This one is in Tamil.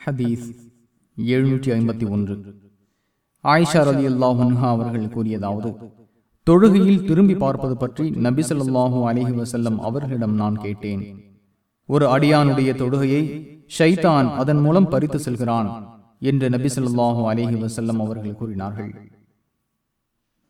ஹதீஸ் எழுநூற்றி ஐம்பத்தி ஒன்று. ஆயிஷா ரதி அல்லாஹுன்ஹா அவர்கள் கூறியதாவது தொழுகையில் திரும்பி பார்ப்பது பற்றி நபி ஸல்லல்லாஹு அலைஹி அவர்களிடம் நான் கேட்டேன். ஒரு அடியானுடைய தொழுகையை ஷைத்தான் அதன் மூலம் பறித்து செல்கிறான் என்று நபி ஸல்லல்லாஹு அலைஹி வஸல்லம் அவர்கள் கூறினார்கள்.